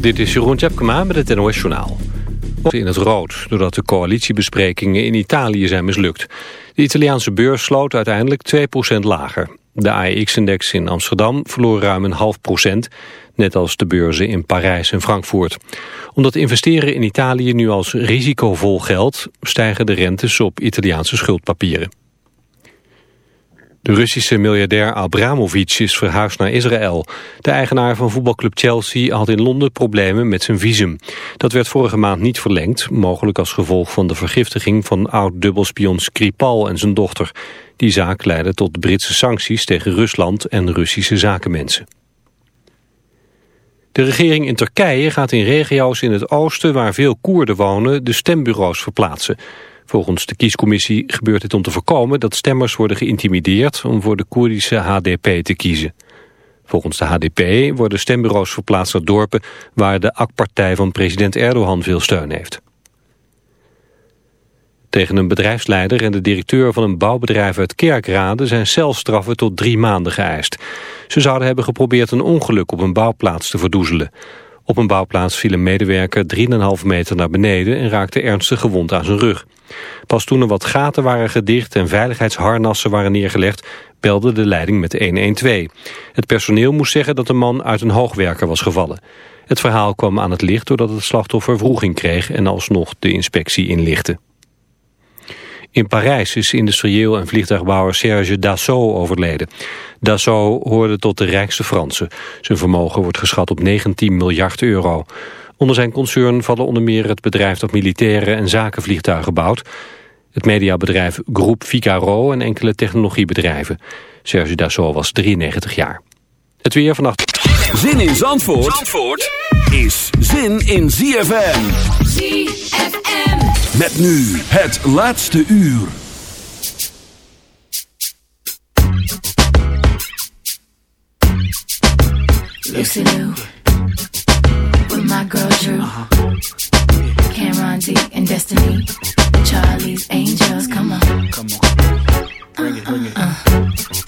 Dit is Jeroen Tjepkema met het NOS Journaal. In het rood, doordat de coalitiebesprekingen in Italië zijn mislukt. De Italiaanse beurs sloot uiteindelijk 2% lager. De AEX-index in Amsterdam verloor ruim een half procent, net als de beurzen in Parijs en Frankfurt. Omdat investeren in Italië nu als risicovol geldt, stijgen de rentes op Italiaanse schuldpapieren. De Russische miljardair Abramovic is verhuisd naar Israël. De eigenaar van voetbalclub Chelsea had in Londen problemen met zijn visum. Dat werd vorige maand niet verlengd, mogelijk als gevolg van de vergiftiging van oud-dubbelspion Skripal en zijn dochter. Die zaak leidde tot Britse sancties tegen Rusland en Russische zakenmensen. De regering in Turkije gaat in regio's in het oosten waar veel Koerden wonen de stembureaus verplaatsen. Volgens de kiescommissie gebeurt dit om te voorkomen dat stemmers worden geïntimideerd om voor de Koerdische HDP te kiezen. Volgens de HDP worden stembureaus verplaatst naar dorpen waar de AK-partij van president Erdogan veel steun heeft. Tegen een bedrijfsleider en de directeur van een bouwbedrijf uit Kerkrade zijn celstraffen tot drie maanden geëist. Ze zouden hebben geprobeerd een ongeluk op een bouwplaats te verdoezelen. Op een bouwplaats viel een medewerker 3,5 meter naar beneden en raakte ernstig gewond aan zijn rug. Pas toen er wat gaten waren gedicht en veiligheidsharnassen waren neergelegd, belde de leiding met 112. Het personeel moest zeggen dat de man uit een hoogwerker was gevallen. Het verhaal kwam aan het licht doordat het slachtoffer vroeging kreeg en alsnog de inspectie inlichtte. In Parijs is industrieel en vliegtuigbouwer Serge Dassault overleden. Dassault hoorde tot de rijkste Fransen. Zijn vermogen wordt geschat op 19 miljard euro. Onder zijn concern vallen onder meer het bedrijf dat militaire en zakenvliegtuigen bouwt. Het mediabedrijf Groep Figaro en enkele technologiebedrijven. Serge Dassault was 93 jaar. Het weer vannacht. Zin in Zandvoort, Zandvoort is zin in ZFM. ZFM. Met nu het laatste uur. Lucy Liu. With my girl Drew. Cameron D and Destiny. Charlie's Angels. Come on. Come on. Bring it, bring it. Uh, uh.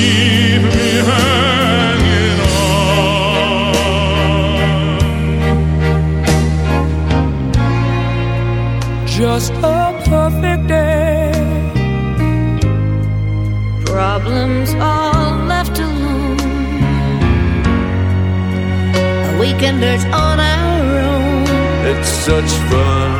keep me hanging on. Just a perfect day. Problems all left alone. A weekenders on our own. It's such fun.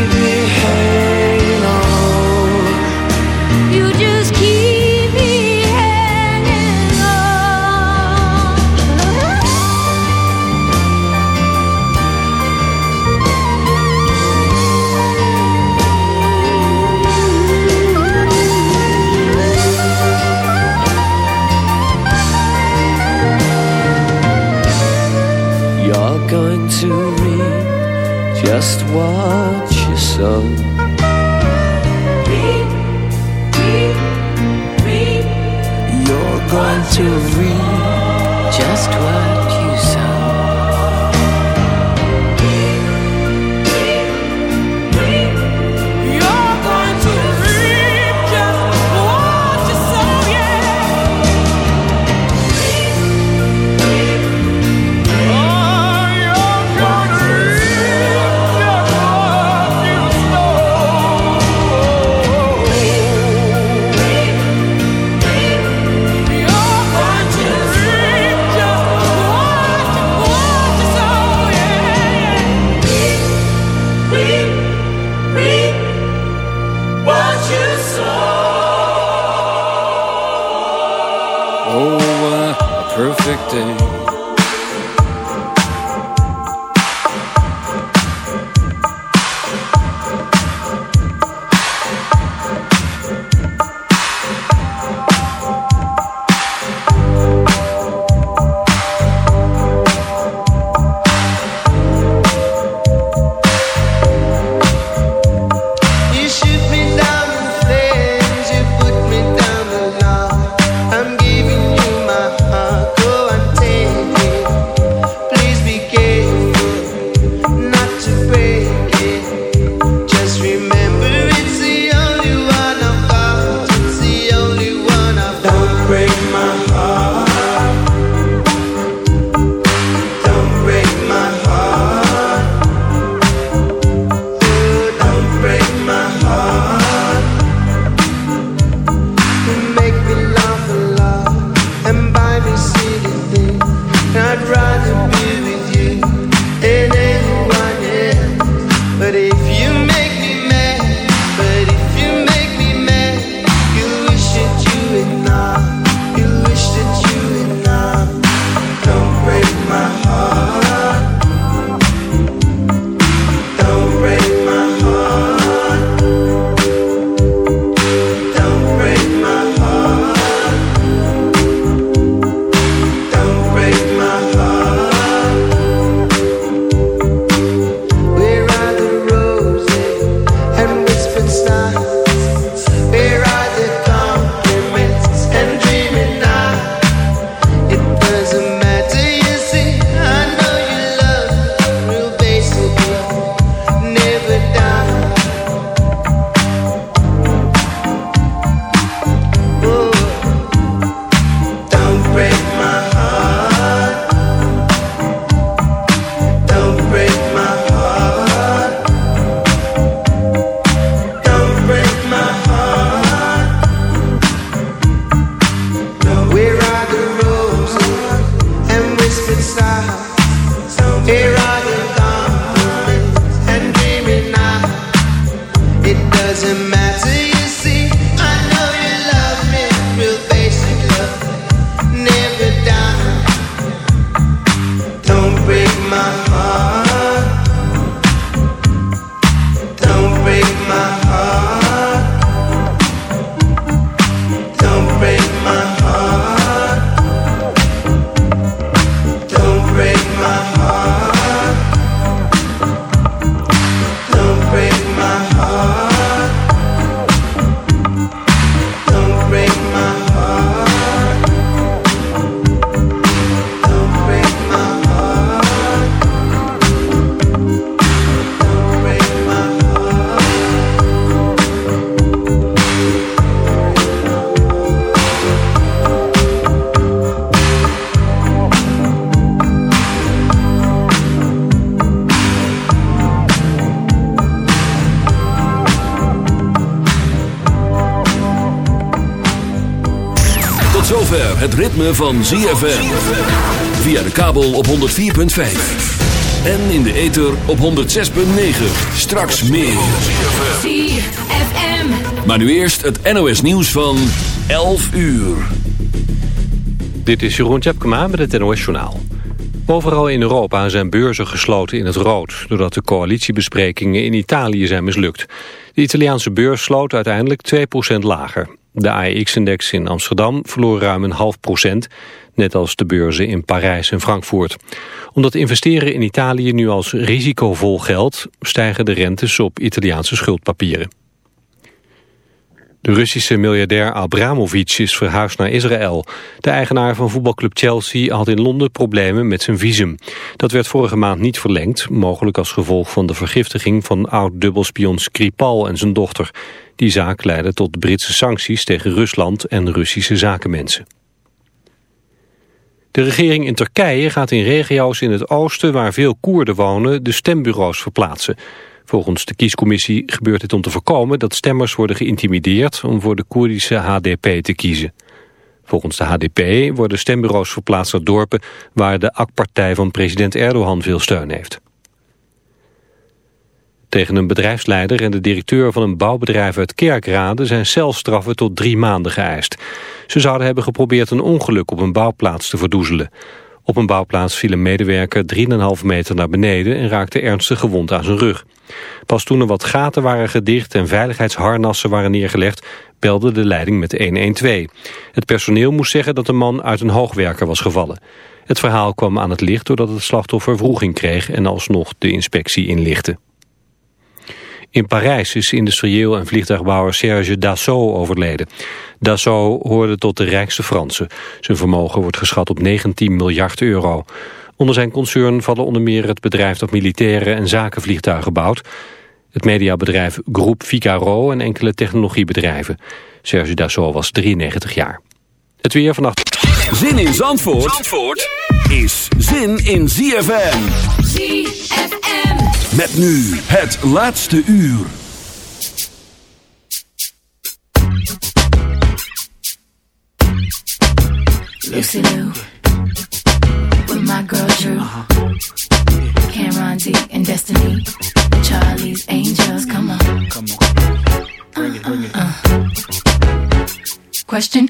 just what you sow. You're going to reap just what ritme van ZFM. Via de kabel op 104.5. En in de ether op 106.9. Straks meer. ZFM. Maar nu eerst het NOS nieuws van 11 uur. Dit is Jeroen Tjepkema met het NOS Journaal. Overal in Europa zijn beurzen gesloten in het rood... doordat de coalitiebesprekingen in Italië zijn mislukt. De Italiaanse beurs sloot uiteindelijk 2% lager. De AEX-index in Amsterdam verloor ruim een half procent... net als de beurzen in Parijs en Frankfurt. Omdat investeren in Italië nu als risicovol geldt... stijgen de rentes op Italiaanse schuldpapieren. De Russische miljardair Abramovic is verhuisd naar Israël. De eigenaar van voetbalclub Chelsea had in Londen problemen met zijn visum. Dat werd vorige maand niet verlengd, mogelijk als gevolg van de vergiftiging van oud-dubbelspion Skripal en zijn dochter. Die zaak leidde tot Britse sancties tegen Rusland en Russische zakenmensen. De regering in Turkije gaat in regio's in het oosten waar veel Koerden wonen de stembureaus verplaatsen. Volgens de kiescommissie gebeurt dit om te voorkomen dat stemmers worden geïntimideerd om voor de Koerdische HDP te kiezen. Volgens de HDP worden stembureaus verplaatst naar dorpen waar de AK-partij van president Erdogan veel steun heeft. Tegen een bedrijfsleider en de directeur van een bouwbedrijf uit Kerkrade zijn celstraffen tot drie maanden geëist. Ze zouden hebben geprobeerd een ongeluk op een bouwplaats te verdoezelen. Op een bouwplaats viel een medewerker 3,5 meter naar beneden en raakte ernstig gewond aan zijn rug. Pas toen er wat gaten waren gedicht en veiligheidsharnassen waren neergelegd, belde de leiding met 112. Het personeel moest zeggen dat de man uit een hoogwerker was gevallen. Het verhaal kwam aan het licht doordat het slachtoffer vroeging kreeg en alsnog de inspectie inlichtte. In Parijs is industrieel en vliegtuigbouwer Serge Dassault overleden. Dassault hoorde tot de rijkste Fransen. Zijn vermogen wordt geschat op 19 miljard euro. Onder zijn concern vallen onder meer het bedrijf dat militaire en zakenvliegtuigen bouwt. Het mediabedrijf Groep Figaro en enkele technologiebedrijven. Serge Dassault was 93 jaar. Het weer vannacht. Zin in Zandvoort, Zandvoort is zin in ZFM. ZFM. Met nu het laatste uur. Lucy Liu. With my girl Drew. Cameron D and Destiny. Charlie's Angels. Come on. Come on. Bring it, bring it. uh. Question,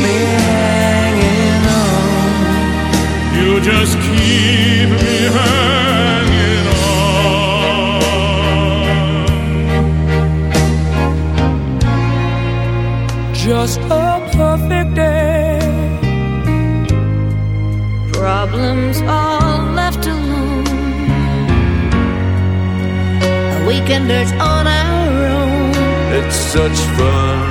You just keep me hanging on. Just a perfect day. Problems all left alone. A weekenders on our own. It's such fun.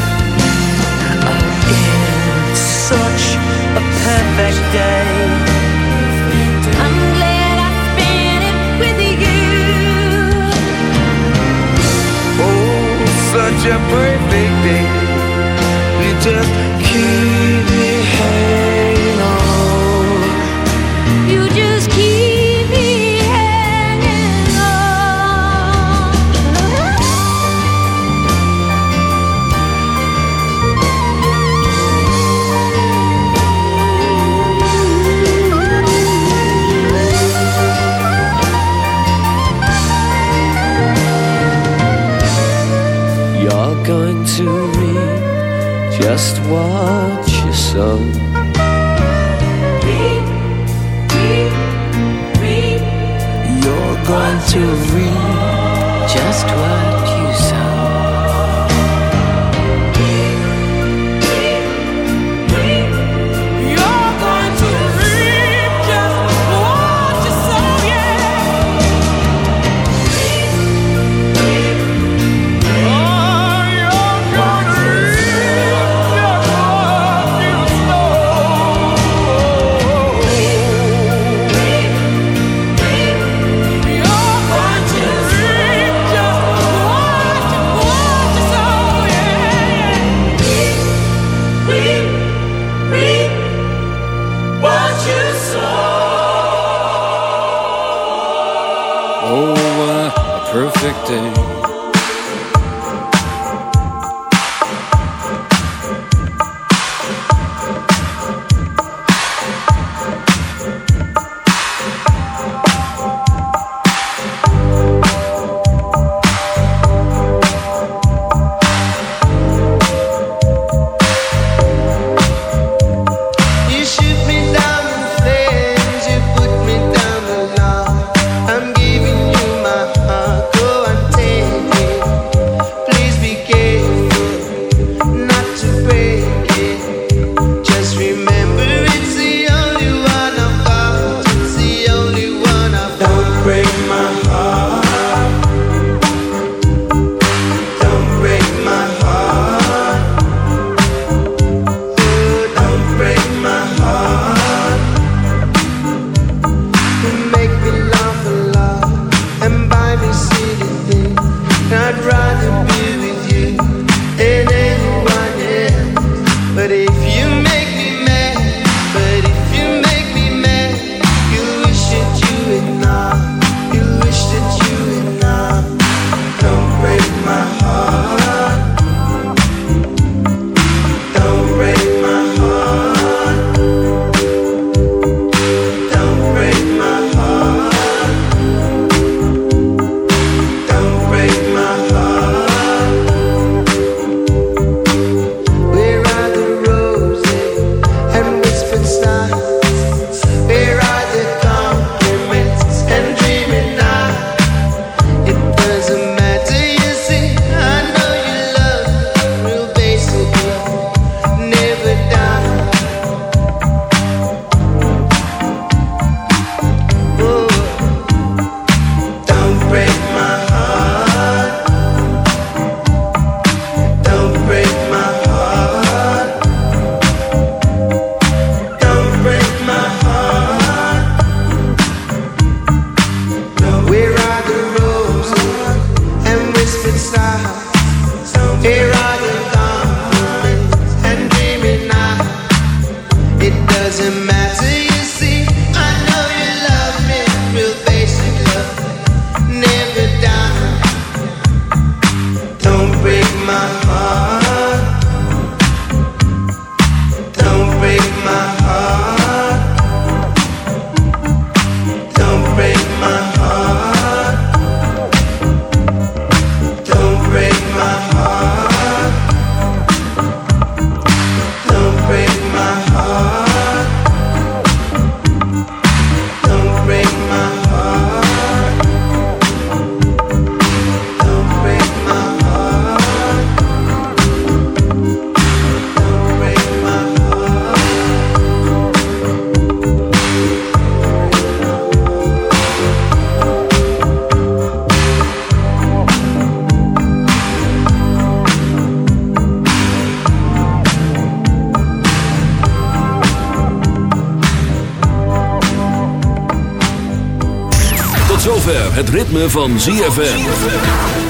Ritme van ZFM.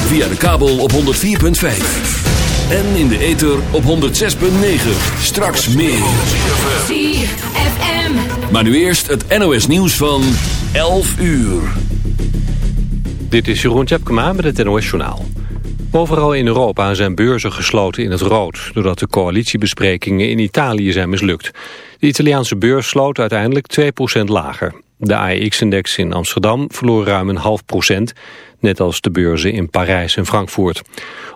Via de kabel op 104.5. En in de ether op 106.9. Straks meer. ZFM. Maar nu eerst het NOS nieuws van 11 uur. Dit is Jeroen Tjepkema met het NOS Journaal. Overal in Europa zijn beurzen gesloten in het rood... doordat de coalitiebesprekingen in Italië zijn mislukt. De Italiaanse beurs sloot uiteindelijk 2% lager. De AEX-index in Amsterdam verloor ruim een half procent... net als de beurzen in Parijs en Frankfurt.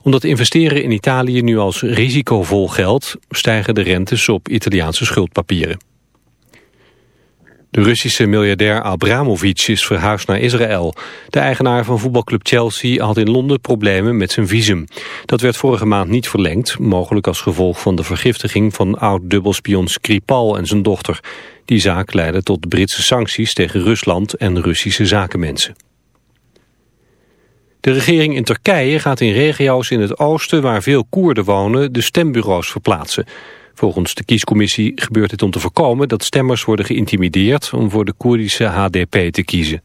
Omdat investeren in Italië nu als risicovol geldt... stijgen de rentes op Italiaanse schuldpapieren. De Russische miljardair Abramovic is verhuisd naar Israël. De eigenaar van voetbalclub Chelsea had in Londen problemen met zijn visum. Dat werd vorige maand niet verlengd, mogelijk als gevolg van de vergiftiging van oud-dubbelspion Skripal en zijn dochter. Die zaak leidde tot Britse sancties tegen Rusland en Russische zakenmensen. De regering in Turkije gaat in regio's in het oosten waar veel Koerden wonen de stembureaus verplaatsen. Volgens de kiescommissie gebeurt dit om te voorkomen dat stemmers worden geïntimideerd om voor de Koerdische HDP te kiezen.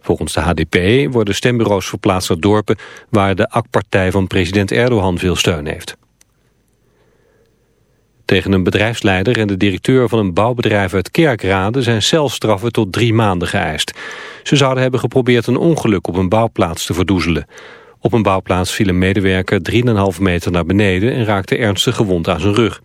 Volgens de HDP worden stembureaus verplaatst naar dorpen waar de AK-partij van president Erdogan veel steun heeft. Tegen een bedrijfsleider en de directeur van een bouwbedrijf uit Kerkrade zijn celstraffen tot drie maanden geëist. Ze zouden hebben geprobeerd een ongeluk op een bouwplaats te verdoezelen. Op een bouwplaats viel een medewerker 3,5 meter naar beneden en raakte ernstig gewond aan zijn rug.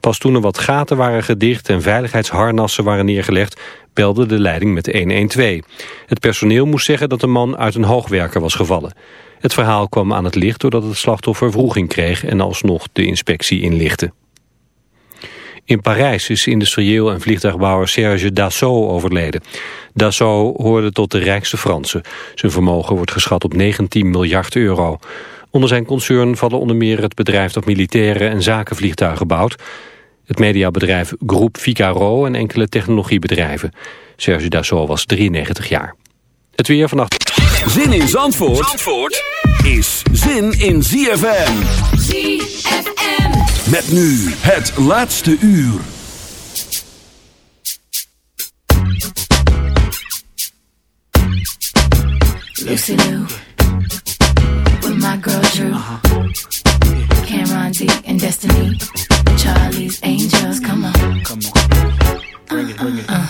Pas toen er wat gaten waren gedicht en veiligheidsharnassen waren neergelegd, belde de leiding met 112. Het personeel moest zeggen dat de man uit een hoogwerker was gevallen. Het verhaal kwam aan het licht doordat het slachtoffer vroeging kreeg en alsnog de inspectie inlichtte. In Parijs is industrieel en vliegtuigbouwer Serge Dassault overleden. Dassault hoorde tot de rijkste Fransen. Zijn vermogen wordt geschat op 19 miljard euro. Onder zijn concern vallen onder meer het bedrijf dat militaire en zakenvliegtuigen bouwt. Het mediabedrijf Groep Figaro en enkele technologiebedrijven. Serge Dassault was 93 jaar. Het weer vannacht. Zin in Zandvoort, Zandvoort is zin in ZFM. ZFM. Met nu het laatste uur. Lucy Lou. My girl Drew. Cameron D and Destiny. Charlie's Angels. Come on. Come on. Bring it, bring it. Uh, uh.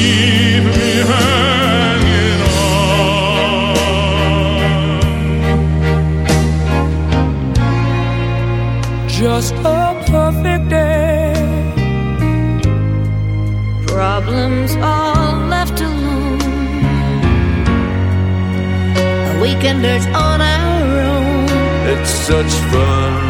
keep me hanging on. Just a perfect day. Problems all left alone. A weekenders on our own. It's such fun.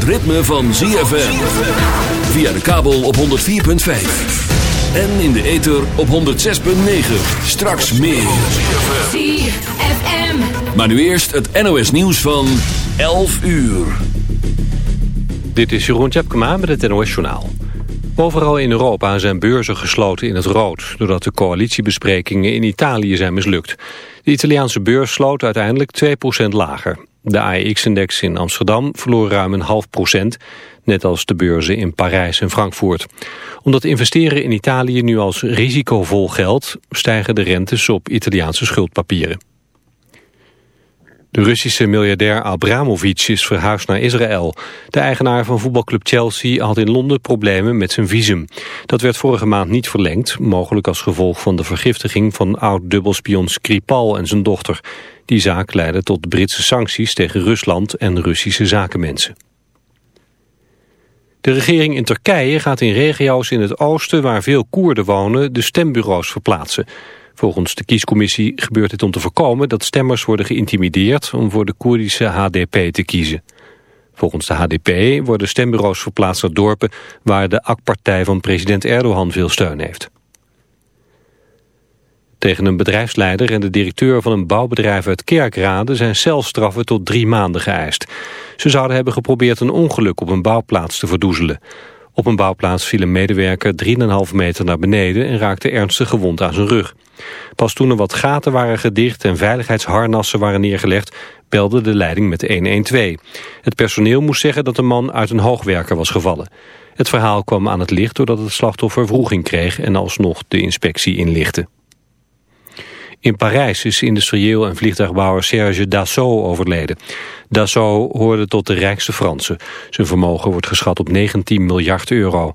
Het ritme van ZFM. Via de kabel op 104.5. En in de ether op 106.9. Straks meer. ZFM. Maar nu eerst het NOS nieuws van 11 uur. Dit is Jeroen Tjepkema met het NOS Journaal. Overal in Europa zijn beurzen gesloten in het rood... doordat de coalitiebesprekingen in Italië zijn mislukt. De Italiaanse beurs sloot uiteindelijk 2% lager. De AEX-index in Amsterdam verloor ruim een half procent... net als de beurzen in Parijs en Frankfurt. Omdat investeren in Italië nu als risicovol geldt... stijgen de rentes op Italiaanse schuldpapieren. De Russische miljardair Abramovic is verhuisd naar Israël. De eigenaar van voetbalclub Chelsea had in Londen problemen met zijn visum. Dat werd vorige maand niet verlengd, mogelijk als gevolg van de vergiftiging van oud-dubbelspion Skripal en zijn dochter. Die zaak leidde tot Britse sancties tegen Rusland en Russische zakenmensen. De regering in Turkije gaat in regio's in het oosten waar veel Koerden wonen de stembureaus verplaatsen. Volgens de kiescommissie gebeurt dit om te voorkomen dat stemmers worden geïntimideerd om voor de Koerdische HDP te kiezen. Volgens de HDP worden stembureaus verplaatst naar dorpen waar de AK-partij van president Erdogan veel steun heeft. Tegen een bedrijfsleider en de directeur van een bouwbedrijf uit Kerkrade zijn celstraffen tot drie maanden geëist. Ze zouden hebben geprobeerd een ongeluk op een bouwplaats te verdoezelen. Op een bouwplaats viel een medewerker 3,5 meter naar beneden en raakte ernstig gewond aan zijn rug. Pas toen er wat gaten waren gedicht en veiligheidsharnassen waren neergelegd, belde de leiding met 112. Het personeel moest zeggen dat de man uit een hoogwerker was gevallen. Het verhaal kwam aan het licht doordat het slachtoffer vroeging kreeg en alsnog de inspectie inlichtte. In Parijs is industrieel en vliegtuigbouwer Serge Dassault overleden. Dassault hoorde tot de rijkste Fransen. Zijn vermogen wordt geschat op 19 miljard euro.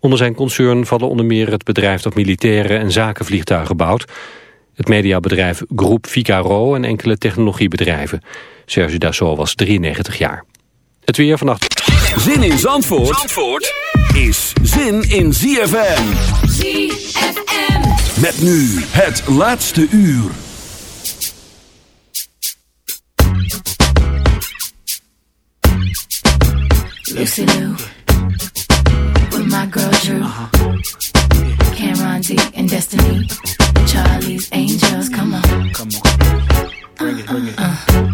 Onder zijn concern vallen onder meer het bedrijf dat militaire en zakenvliegtuigen bouwt. Het mediabedrijf Groep Figaro en enkele technologiebedrijven. Serge Dassault was 93 jaar. Het weer vannacht. Zin in Zandvoort, Zandvoort is zin in ZFM. ZFM. Met nu het laatste uur. Lucy Lou. With my girl Drew. Cameron D and Destiny. Charlie's Angels. Come on. Come on. Bring it, bring it.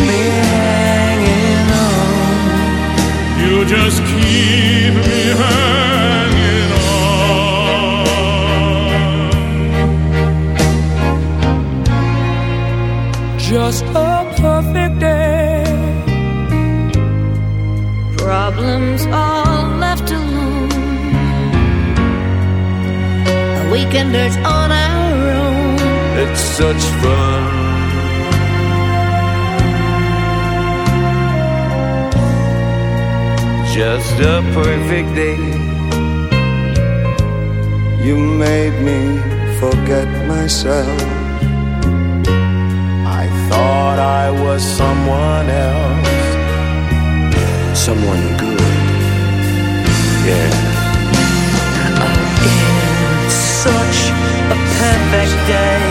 just keep me hanging on. Just a perfect day. Problems all left alone. A weekenders on our own. It's such fun. Just a perfect day. You made me forget myself. I thought I was someone else. someone good. Yeah. It's such a perfect day.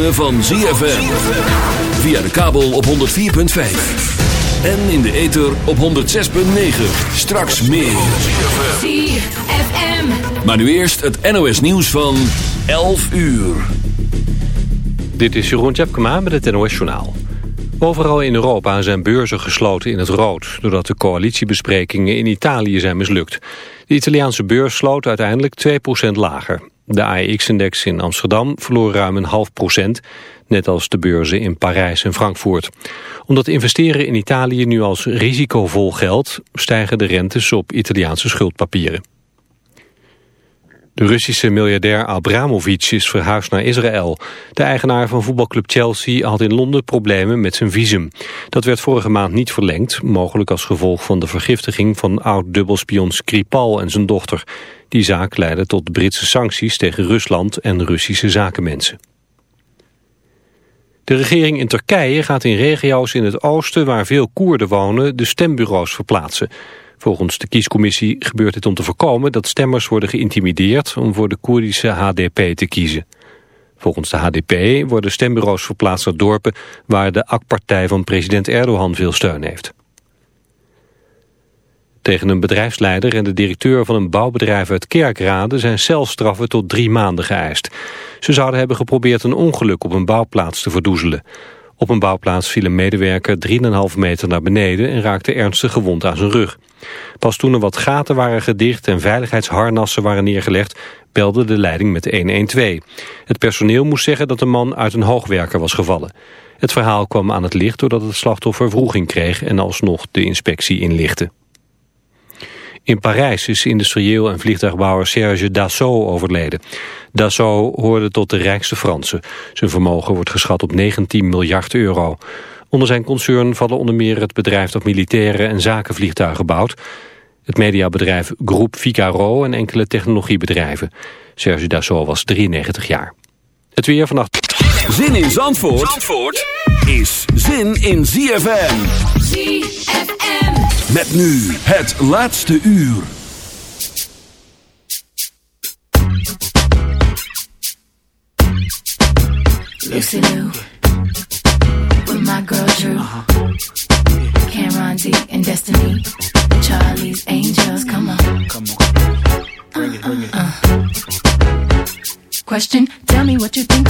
ritme van ZFM. Via de kabel op 104.5. En in de ether op 106.9. Straks meer. ZFM. Maar nu eerst het NOS nieuws van 11 uur. Dit is Jeroen Tjepkema met het NOS Journaal. Overal in Europa zijn beurzen gesloten in het rood... doordat de coalitiebesprekingen in Italië zijn mislukt. De Italiaanse beurs sloot uiteindelijk 2% lager. De AEX-index in Amsterdam verloor ruim een half procent... net als de beurzen in Parijs en Frankfurt. Omdat investeren in Italië nu als risicovol geldt... stijgen de rentes op Italiaanse schuldpapieren. De Russische miljardair Abramovic is verhuisd naar Israël. De eigenaar van voetbalclub Chelsea had in Londen problemen met zijn visum. Dat werd vorige maand niet verlengd, mogelijk als gevolg van de vergiftiging van oud-dubbelspion Skripal en zijn dochter. Die zaak leidde tot Britse sancties tegen Rusland en Russische zakenmensen. De regering in Turkije gaat in regio's in het oosten waar veel Koerden wonen de stembureaus verplaatsen. Volgens de kiescommissie gebeurt dit om te voorkomen dat stemmers worden geïntimideerd om voor de Koerdische HDP te kiezen. Volgens de HDP worden stembureaus verplaatst naar dorpen waar de AK-partij van president Erdogan veel steun heeft. Tegen een bedrijfsleider en de directeur van een bouwbedrijf uit Kerkrade zijn celstraffen tot drie maanden geëist. Ze zouden hebben geprobeerd een ongeluk op een bouwplaats te verdoezelen. Op een bouwplaats viel een medewerker 3,5 meter naar beneden en raakte ernstig gewond aan zijn rug. Pas toen er wat gaten waren gedicht en veiligheidsharnassen waren neergelegd, belde de leiding met 112. Het personeel moest zeggen dat de man uit een hoogwerker was gevallen. Het verhaal kwam aan het licht doordat het slachtoffer vroeging kreeg en alsnog de inspectie inlichtte. In Parijs is industrieel en vliegtuigbouwer Serge Dassault overleden. Dassault hoorde tot de rijkste Fransen. Zijn vermogen wordt geschat op 19 miljard euro. Onder zijn concern vallen onder meer het bedrijf dat militaire en zakenvliegtuigen bouwt. Het mediabedrijf Groep Figaro en enkele technologiebedrijven. Serge Dassault was 93 jaar. Het weer vannacht. Zin in Zandvoort, Zandvoort is zin in ZFM. ZFM. Met nu het laatste uur. Lucy Liu. With my girl Drew. Cameron D and Destiny. Charlie's Angels. Come on. Come on. Bring it, bring it. Uh-uh. Question, tell me what you think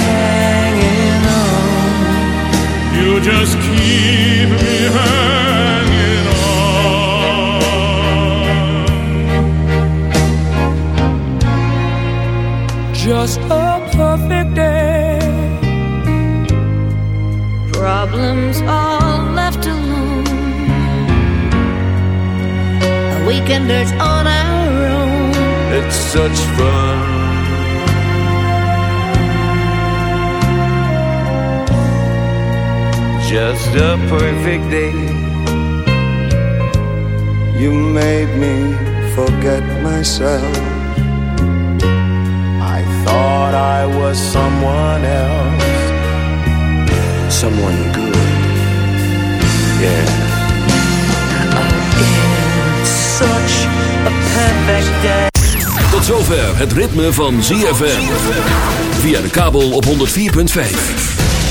You just keep me hanging on. Just a perfect day. Problems all left alone. A weekenders on our own. It's such fun. Just a perfect day. You made me forget myself. I thought I was someone else. Someone good. Yeah. Such a perfect day. Tot zover het ritme van ZFM. Via de kabel op 104.5.